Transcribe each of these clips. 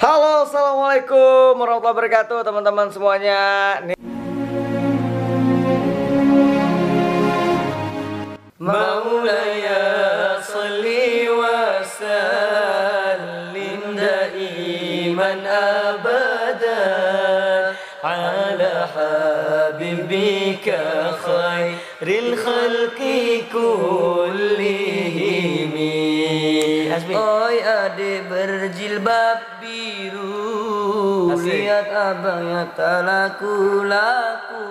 Halo, assalamualaikum warahmatullahi wabarakatuh, teman-teman semuanya. Nih. Khalqi kullihim Oi adik berjilbab biru. Lihat abang yang tak laku-laku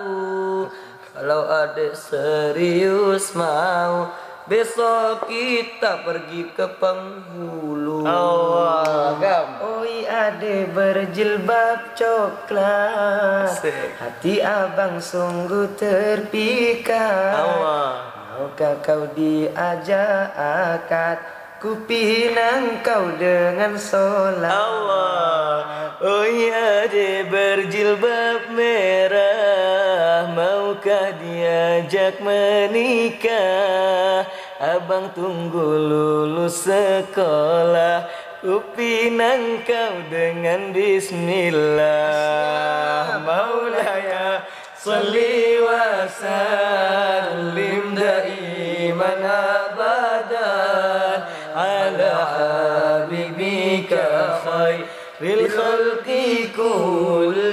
Kalau adik serius mau Besok kita pergi ke penghulu Allah Oi adik berjilbab coklat. Hati abang sungguh terpikat. Allah. Maukah kau diajak akad Ku pinang kau dengan sholat. Allah. Oh ya dia berjilbab merah. Maukah diajak menikah? Abang tunggu lulus sekolah. Ku pinang kau dengan bismillah. Maulaya Salli wa على حبيبك خير الخلق كله